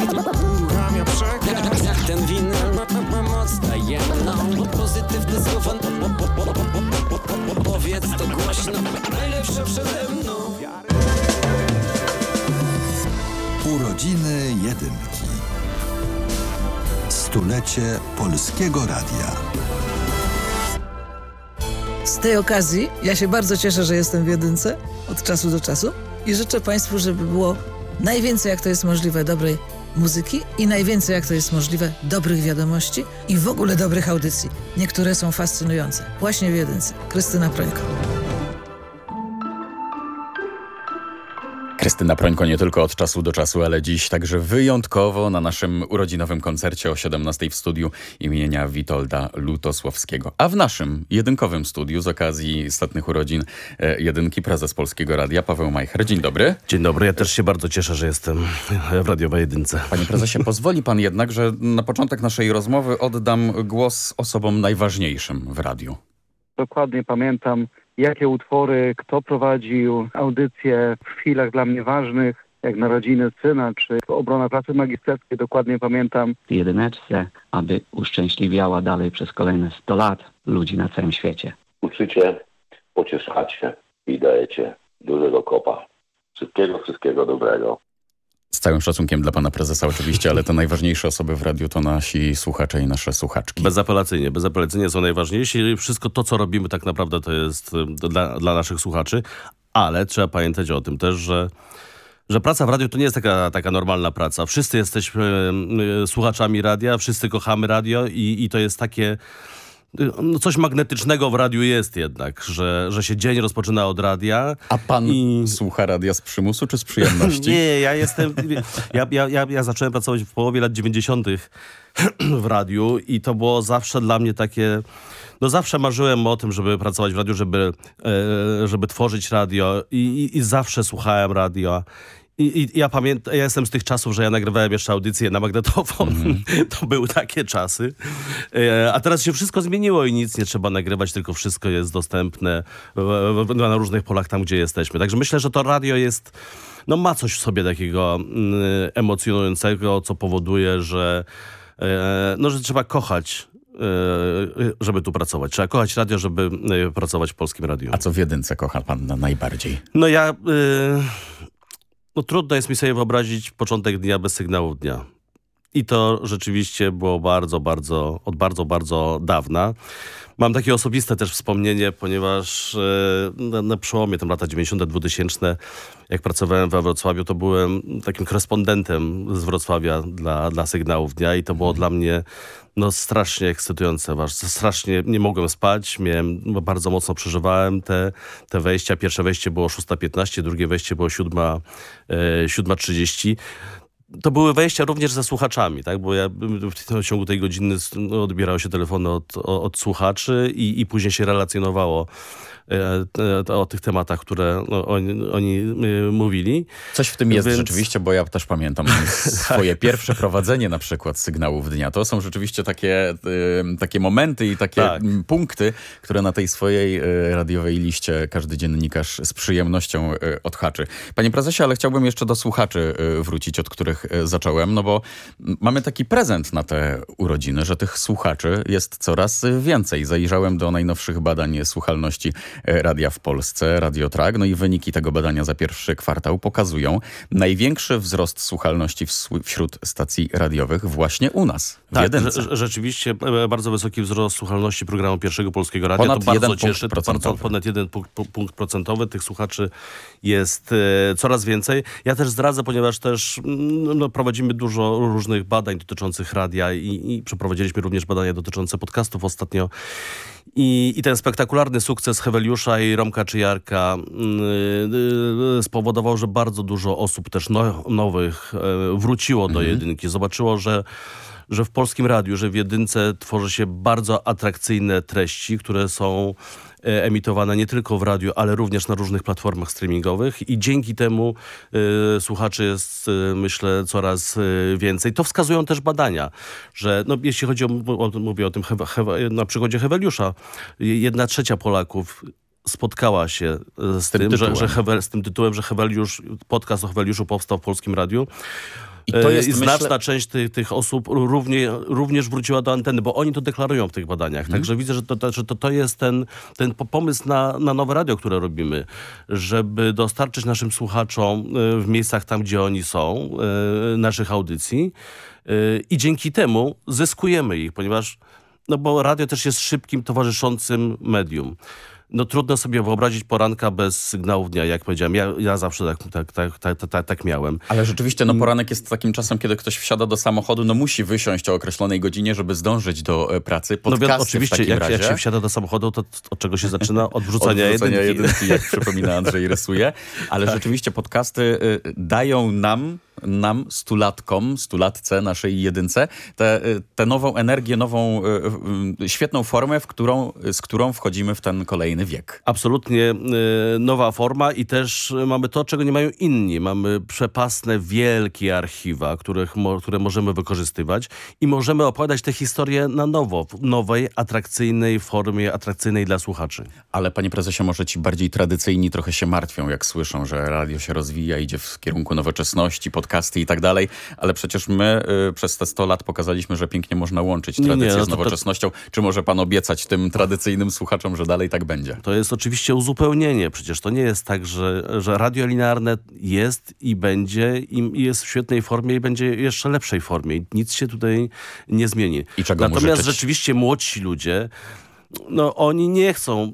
uruchamia przekaz Jak ten winyl ma, ma, ma moc tajemną Pozytywne słowa Powiedz to głośno, najlepsze przede mną Urodziny Jedynki. Stulecie Polskiego Radia. Z tej okazji ja się bardzo cieszę, że jestem w jedynce od czasu do czasu i życzę Państwu, żeby było najwięcej jak to jest możliwe dobrej muzyki i najwięcej jak to jest możliwe dobrych wiadomości i w ogóle dobrych audycji. Niektóre są fascynujące. Właśnie w jedynce. Krystyna Prońko. Krystyna Prońko nie tylko od czasu do czasu, ale dziś także wyjątkowo na naszym urodzinowym koncercie o 17 w studiu imienia Witolda Lutosławskiego. A w naszym jedynkowym studiu z okazji statnych urodzin e, jedynki prezes Polskiego Radia Paweł Majcher. Dzień dobry. Dzień dobry, ja też się bardzo cieszę, że jestem w radiowej jedynce. Panie prezesie, pozwoli pan jednak, że na początek naszej rozmowy oddam głos osobom najważniejszym w radiu. Dokładnie pamiętam, jakie utwory, kto prowadził audycje w chwilach dla mnie ważnych, jak narodziny syna, czy obrona pracy magisterskiej. Dokładnie pamiętam. jedyneczce, aby uszczęśliwiała dalej przez kolejne 100 lat ludzi na całym świecie. Uczycie, pocieszacie i dajecie dużego kopa. Wszystkiego, wszystkiego dobrego. Z całym szacunkiem dla pana prezesa oczywiście, ale te najważniejsze osoby w radiu to nasi słuchacze i nasze słuchaczki. Bezapelacyjnie, bezapelacyjnie są najważniejsi. Wszystko to, co robimy tak naprawdę to jest y, dla, dla naszych słuchaczy, ale trzeba pamiętać o tym też, że że praca w radiu to nie jest taka, taka normalna praca. Wszyscy jesteśmy y, słuchaczami radia, wszyscy kochamy radio i, i to jest takie no coś magnetycznego w radiu jest jednak, że, że się dzień rozpoczyna od radia. A pan i... słucha radia z przymusu czy z przyjemności? Nie, ja jestem, ja, ja, ja, ja zacząłem pracować w połowie lat 90. w radiu i to było zawsze dla mnie takie no zawsze marzyłem o tym, żeby pracować w radiu, żeby, e, żeby tworzyć radio i, i, i zawsze słuchałem radio. I, I, ja pamiętam, ja jestem z tych czasów, że ja nagrywałem jeszcze audycje na magnetofon. Mm. To były takie czasy. E, a teraz się wszystko zmieniło i nic nie trzeba nagrywać, tylko wszystko jest dostępne na różnych polach tam, gdzie jesteśmy. Także myślę, że to radio jest, no ma coś w sobie takiego mm, emocjonującego, co powoduje, że e, no, że trzeba kochać E, żeby tu pracować. Trzeba kochać radio, żeby e, pracować w polskim radiu. A co w jedynce kocha pan najbardziej? No ja... E, no trudno jest mi sobie wyobrazić początek dnia bez sygnału dnia. I to rzeczywiście było bardzo, bardzo, od bardzo, bardzo dawna. Mam takie osobiste też wspomnienie, ponieważ e, na, na przełomie tam lata 90 2000 jak pracowałem we Wrocławiu, to byłem takim korespondentem z Wrocławia dla, dla Sygnałów Dnia i to było dla mnie no, strasznie ekscytujące. Strasznie nie mogłem spać, miałem, bardzo mocno przeżywałem te, te wejścia. Pierwsze wejście było 6.15, drugie wejście było 7.30 to były wejścia również ze słuchaczami, tak? bo ja w ciągu tej godziny no, odbierało się telefony od, od słuchaczy i, i później się relacjonowało o tych tematach, które no, oni, oni e, mówili. Coś w tym jest Więc... rzeczywiście, bo ja też pamiętam swoje pierwsze prowadzenie na przykład sygnałów dnia. To są rzeczywiście takie, takie momenty i takie tak. punkty, które na tej swojej e, radiowej liście każdy dziennikarz z przyjemnością odhaczy. Panie prezesie, ale chciałbym jeszcze do słuchaczy wrócić, od których zacząłem, no bo mamy taki prezent na te urodziny, że tych słuchaczy jest coraz więcej. Zajrzałem do najnowszych badań słuchalności E, radia w Polsce, Radiotrag. No i wyniki tego badania za pierwszy kwartał pokazują największy wzrost słuchalności wśród stacji radiowych właśnie u nas. Tak, rzeczywiście e, bardzo wysoki wzrost słuchalności programu Pierwszego Polskiego Radia. Ponad to bardzo cieszy. Bardzo, ponad jeden punkt, punkt, procentowy. Tych słuchaczy jest e, coraz więcej. Ja też zdradzę, ponieważ też mm, no, prowadzimy dużo różnych badań dotyczących radia i, i przeprowadziliśmy również badania dotyczące podcastów ostatnio. I, I, ten spektakularny sukces Heweliusza i Romka Czyjarka yy, spowodował, że bardzo dużo osób też no, nowych yy, wróciło do mhm. jedynki. Zobaczyło, że że w polskim radiu, że w jedynce tworzy się bardzo atrakcyjne treści, które są E, emitowane nie tylko w radiu, ale również na różnych platformach streamingowych i dzięki temu y, słuchaczy jest, y, myślę, coraz więcej. To wskazują też badania, że no, jeśli chodzi o, o mówię o tym hewa, hewa, na przykładzie Heweliusza, jedna trzecia Polaków spotkała się z, tym, tym że, że Hewel, z tym tytułem, że Heweliusz, podcast o Heweliuszu powstał w Polskim Radiu. I to jest, I znaczna myślę... część tych, tych osób równie, również wróciła do anteny, bo oni to deklarują w tych badaniach. Hmm. Także widzę, że to, że to, to jest ten, ten pomysł na, na nowe radio, które robimy, żeby dostarczyć naszym słuchaczom e, w miejscach tam, gdzie oni są, e, naszych audycji e, i dzięki temu zyskujemy ich, ponieważ no bo radio też jest szybkim, towarzyszącym medium no trudno sobie wyobrazić poranka bez sygnałów dnia, jak powiedziałem. Ja, ja zawsze tak, tak, tak, tak, tak miałem. Ale rzeczywiście no, poranek jest takim czasem, kiedy ktoś wsiada do samochodu, no musi wysiąść o określonej godzinie, żeby zdążyć do e, pracy. Podcasty no oczywiście, jak, jak, się wsiada do samochodu, to od czego się zaczyna? Od wrzucania, od wrzucania jedynki. jedynki. jak przypomina Andrzej rysuje. Ale tak. rzeczywiście podcasty y, dają nam nam, stulatkom, stulatce, naszej jedynce, tę te, te nową energię, nową, y, y, świetną formę, w którą, z którą wchodzimy w ten kolejny wiek. Absolutnie y, nowa forma i też mamy to, czego nie mają inni. Mamy przepasne, wielkie archiwa, których, które możemy wykorzystywać i możemy opowiadać te historie na nowo, w nowej, atrakcyjnej formie, atrakcyjnej dla słuchaczy. Ale panie prezesie, może ci bardziej tradycyjni trochę się martwią, jak słyszą, że radio się rozwija, idzie w kierunku nowoczesności, pod podcasty i tak dalej, ale przecież my y, przez te 100 lat pokazaliśmy, że pięknie można łączyć tradycję nie, nie, no z nowoczesnością. To... Czy może pan obiecać tym tradycyjnym słuchaczom, że dalej tak będzie? To jest oczywiście uzupełnienie. Przecież to nie jest tak, że, że radio linearne jest i będzie i jest w świetnej formie i będzie jeszcze lepszej formie. Nic się tutaj nie zmieni. I czego Natomiast rzeczywiście młodsi ludzie no oni nie chcą,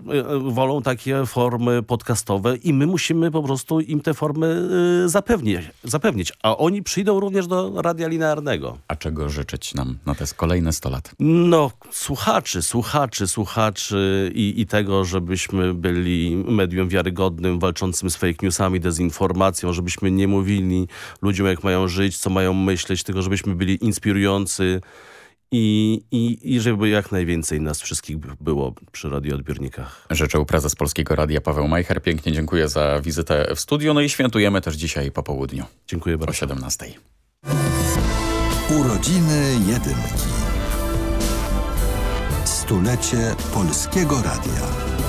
y, wolą takie formy podcastowe i my musimy po prostu im te formy y, zapewnić, zapewnić. A oni przyjdą również do radia linearnego. A czego życzyć nam na te kolejne 100 lat? No, słuchaczy, słuchaczy, słuchaczy i, i tego, żebyśmy byli medium wiarygodnym, walczącym z fake newsami, dezinformacją, żebyśmy nie mówili ludziom, jak mają żyć, co mają myśleć, tylko żebyśmy byli inspirujący i, i, i żeby jak najwięcej nas wszystkich było przy radioodbiornikach. Życzył prezes Polskiego Radia Paweł Majcher. Pięknie dziękuję za wizytę w studiu. No i świętujemy też dzisiaj po południu. Dziękuję bardzo. O 17. Urodziny Jedynki. Stulecie Polskiego Radia.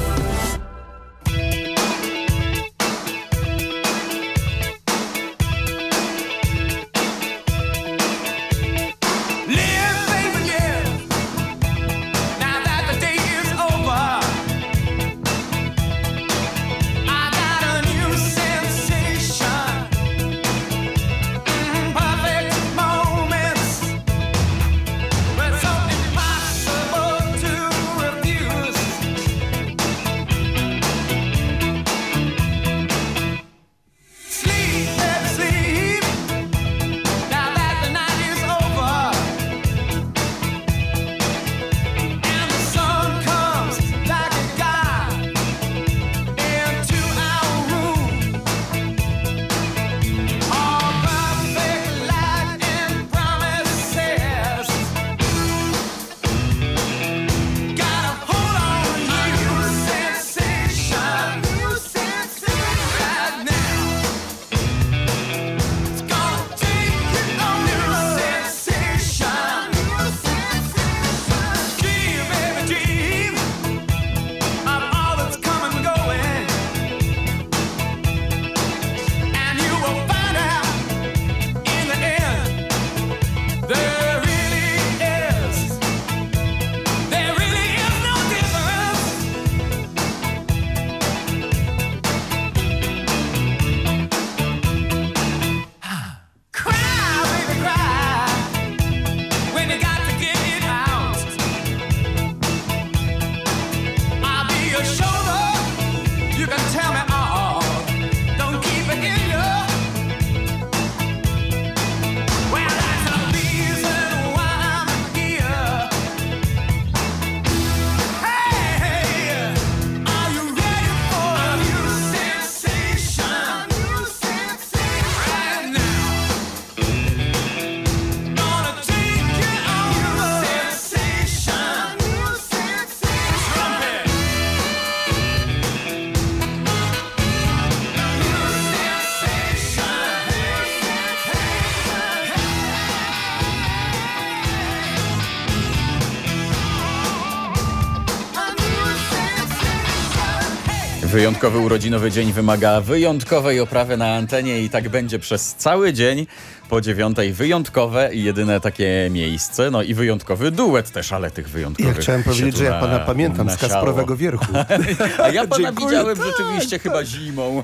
Wyjątkowy urodzinowy dzień wymaga wyjątkowej oprawy na antenie i tak będzie przez cały dzień. Po dziewiątej wyjątkowe i jedyne takie miejsce, no i wyjątkowy duet też, ale tych wyjątkowych Ja chciałem powiedzieć, że ja pana pamiętam z Kasprowego Wierchu. A ja pana Dziękuję, widziałem tak. rzeczywiście chyba zimą.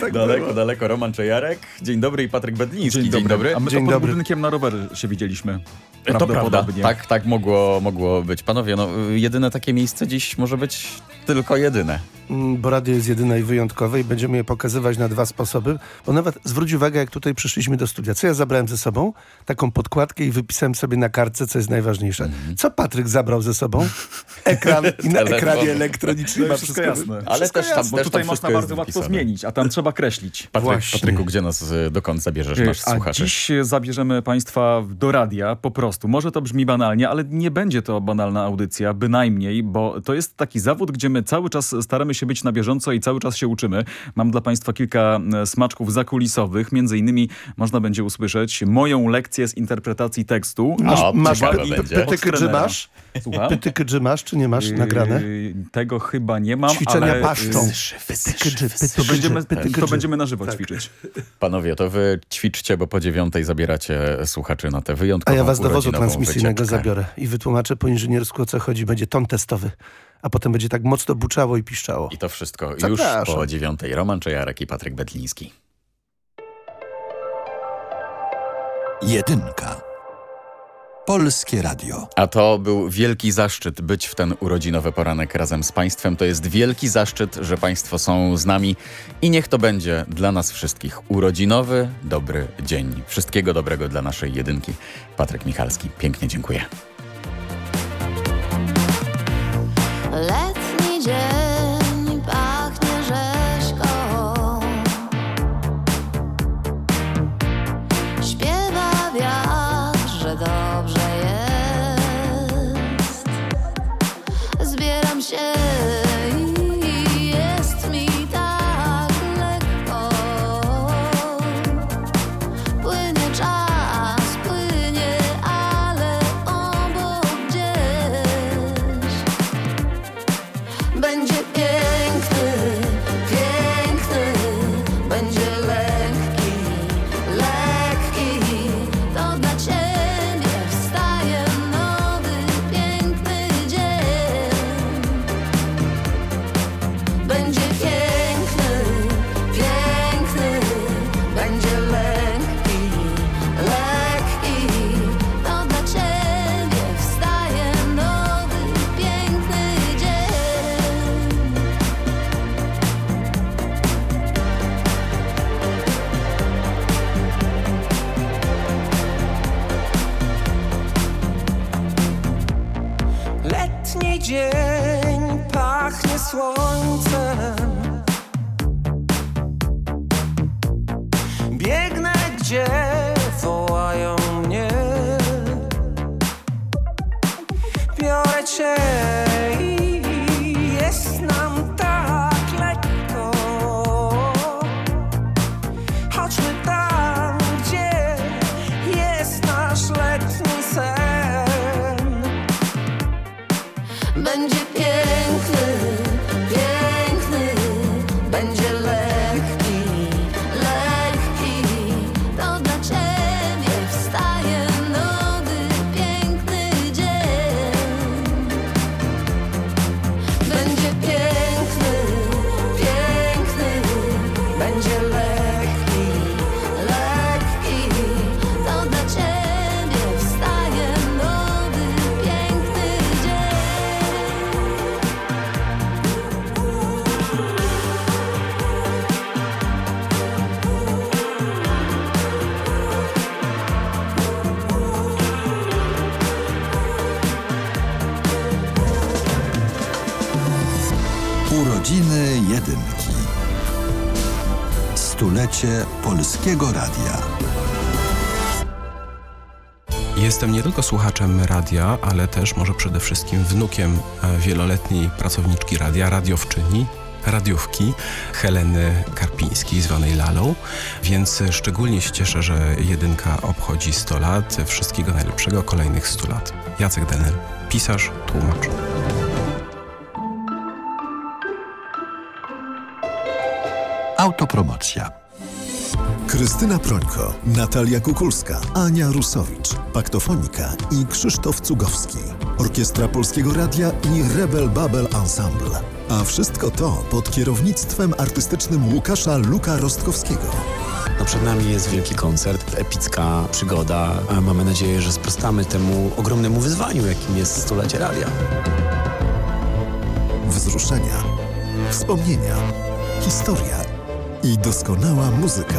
tak daleko, było. daleko. Roman Czejarek. Dzień dobry i Patryk Bedliński. Dzień Dzień dobry. dobry. A my to pod budynkiem na rower się widzieliśmy. To prawda. Prawdopodobnie. Tak, tak mogło, mogło być. Panowie, no jedyne takie miejsce dziś może być tylko jedyne. Mm, Bo radio jest jedyne i wyjątkowe i będziemy je pokazywać na dwa sposoby. Bo nawet zwróć uwagę, jak tutaj przyszliśmy do studia. Co ja zabrałem ze sobą? Taką podkładkę i wypisałem sobie na kartce, co jest najważniejsze. Mhm. Co Patryk zabrał ze sobą? Ekran i na ekranie elektronicznym ma i wszystko wszystko jasne. Ale wszystko też tam- jasne. Bo też tutaj tam można bardzo łatwo zmienić, a tam trzeba kreślić. Patryk, Patryku, gdzie nas y, dokąd zabierzesz nasz A słuchaczy? dziś zabierzemy Państwa do radia po prostu. Może to brzmi banalnie, ale nie będzie to banalna audycja, bynajmniej, bo to jest taki zawód, gdzie my cały czas staramy się być na bieżąco i cały czas się uczymy. Mam dla Państwa kilka e, smaczków zakulisowych. Między innymi można będzie usłyszeć moją lekcję z interpretacji tekstu. Masz, O, masz ciekawe py- będzie. pytyky, Od czy trenera. masz? Słucham? Pytyky, czy masz, czy nie masz nagrane? Yy, Tego chyba nie mam, Ćwiczenia ale... paszczą. yy, To będziemy, to na żywo Tak. ćwiczyć. Panowie, to wy ćwiczcie, bo po dziewiątej zabieracie słuchaczy na A wyjątkową ja was do wozu transmisyjnego zabiorę i wytłumaczę po inżyniersku o co chodzi. Będzie ton testowy, a potem będzie tak mocno buczało i piszczało. I to wszystko już Zapraszam. po dziewiątej. Roman Czejarek i Patryk Bedliński. Jedynka. Polskie Radio. A to był wielki zaszczyt być w ten urodzinowy poranek razem z Państwem. To jest wielki zaszczyt, że Państwo są z nami i niech to będzie dla nas wszystkich urodzinowy, dobry dzień. Wszystkiego dobrego dla naszej jedynki. Patryk Michalski, pięknie dziękuję. Letni dzień Polskiego Radia. Jestem nie tylko słuchaczem radia, ale też może przede wszystkim wnukiem e, wieloletniej pracowniczki radia, radiowczyni, radiówki Heleny Karpińskiej, zwanej Lalą, więc szczególnie się cieszę, że jedynka obchodzi 100 lat. Wszystkiego najlepszego, kolejnych 100 lat. Jacek Denel, pisarz, tłumacz. Autopromocja. Krystyna Prońko, Natalia Kukulska, Ania Rusowicz, Paktofonika i Krzysztof Cugowski. Orkiestra Polskiego Radia i Rebel Babel Ensemble. A wszystko to pod kierownictwem artystycznym Łukasza Luka Rostkowskiego. No przed nami jest wielki koncert, epicka przygoda. a Mamy nadzieję, że sprostamy temu ogromnemu wyzwaniu, jakim jest stulecie radia. Wzruszenia, wspomnienia, historia i doskonała muzyka.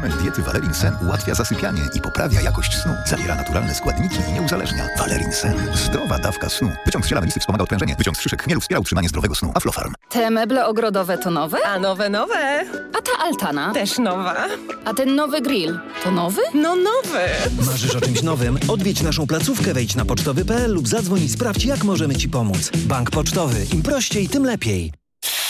Suplement diety Valerin Sen ułatwia zasypianie i poprawia jakość snu. Zawiera naturalne składniki i nie uzależnia. Valerin Sen. Zdrowa dawka snu. Wyciąg z ziela melisy wspomaga odprężenie. Wyciąg z szyszek chmielu wspiera utrzymanie zdrowego snu. Aflofarm. Te meble ogrodowe to nowe? A nowe, nowe. A ta altana? Też nowa. A ten nowy grill to nowy? No nowy. Marzysz o czymś nowym? Odwiedź naszą placówkę, wejdź na pocztowy.pl lub zadzwoń i sprawdź, jak możemy Ci pomóc. Bank Pocztowy. Im prościej, tym lepiej.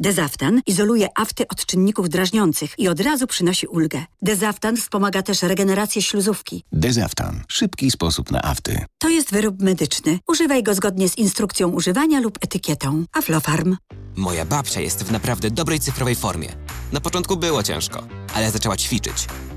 Dezaftan izoluje afty od czynników drażniących i od razu przynosi ulgę. Dezaftan wspomaga też regenerację śluzówki. Dezaftan. Szybki sposób na afty. To jest wyrób medyczny. Używaj go zgodnie z instrukcją używania lub etykietą. Aflofarm. Moja babcia jest w naprawdę dobrej cyfrowej formie. Na początku było ciężko, ale zaczęła ćwiczyć.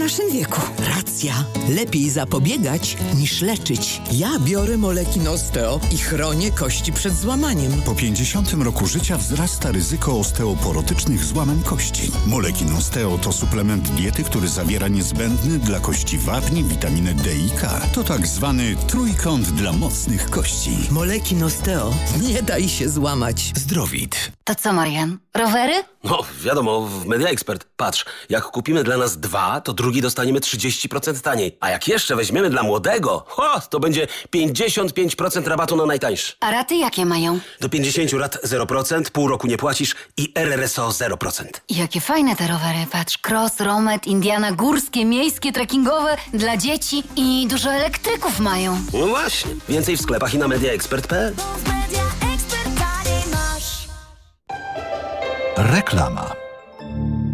naszym wieku. Racja. Lepiej zapobiegać niż leczyć. Ja biorę moleki Osteo i chronię kości przed złamaniem. Po 50 roku życia wzrasta ryzyko osteoporotycznych złamań kości. Molekin Osteo to suplement diety, który zawiera niezbędny dla kości wapni, witaminę D i K. To tak zwany trójkąt dla mocnych kości. Moleki Osteo. Nie daj się złamać. Zdrowit. To co, Marian? Rowery? No, wiadomo, w Media Expert. Patrz, jak kupimy dla nas dwa, to drugi dostaniemy 30% taniej. A jak jeszcze weźmiemy dla młodego, ho, to będzie 55% rabatu na najtańszy. A raty jakie mają? Do 50 lat 0%, pół roku nie płacisz i RRSO 0%. Jakie fajne te rowery. Patrz, cross, romet, indiana, górskie, miejskie, trekkingowe, dla dzieci i dużo elektryków mają. No właśnie. Więcej w sklepach i na mediaexpert.pl. Reklama.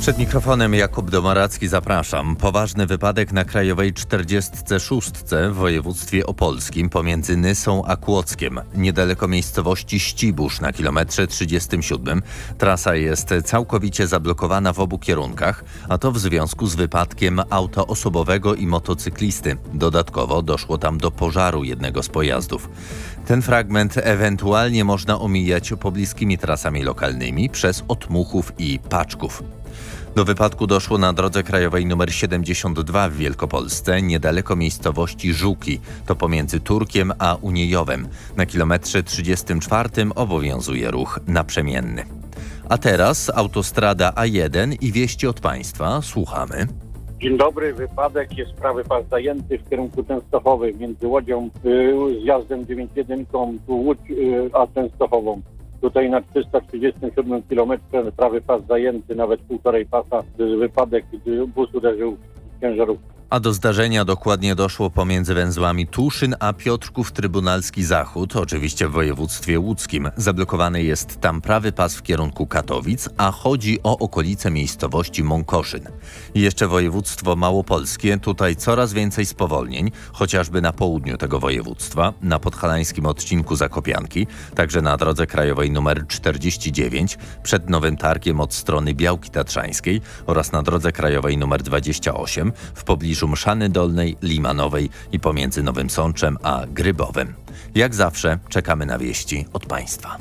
Przed mikrofonem Jakub Domaracki zapraszam. Poważny wypadek na Krajowej 46 w województwie opolskim pomiędzy Nysą a Kłodzkiem, niedaleko miejscowości Ścibusz na kilometrze 37. Trasa jest całkowicie zablokowana w obu kierunkach, a to w związku z wypadkiem auta osobowego i motocyklisty. Dodatkowo doszło tam do pożaru jednego z pojazdów. Ten fragment ewentualnie można omijać pobliskimi trasami lokalnymi przez Otmuchów i Paczków. Do wypadku doszło na drodze krajowej nr 72 w Wielkopolsce, niedaleko miejscowości Żuki, to pomiędzy Turkiem a Uniejowem. Na kilometrze 34 obowiązuje ruch naprzemienny. A teraz autostrada A1 i wieści od państwa. Słuchamy. Dzień dobry, wypadek jest prawy pas zajęty w kierunku Częstochowy między Łodzią, y, zjazdem 91, tu Łódź, y, a Częstochową. Tutaj na 337 km prawy pas zajęty, nawet półtorej pasa. Wypadek, bus uderzył w ciężarówkę. A do zdarzenia dokładnie doszło pomiędzy węzłami Tuszyn a Piotrków Trybunalski Zachód, oczywiście w województwie łódzkim. Zablokowany jest tam prawy pas w kierunku Katowic, a chodzi o okolice miejscowości Mąkoszyn. Jeszcze województwo małopolskie, tutaj coraz więcej spowolnień, chociażby na południu tego województwa, na podhalańskim odcinku Zakopianki, także na drodze krajowej nr 49 przed Nowym Targiem od strony Białki Tatrzańskiej oraz na drodze krajowej nr 28 w pobliżu pobliżu Mszany Dolnej, Limanowej i pomiędzy Nowym Sączem a Grybowem. Jak zawsze czekamy na wieści od Państwa.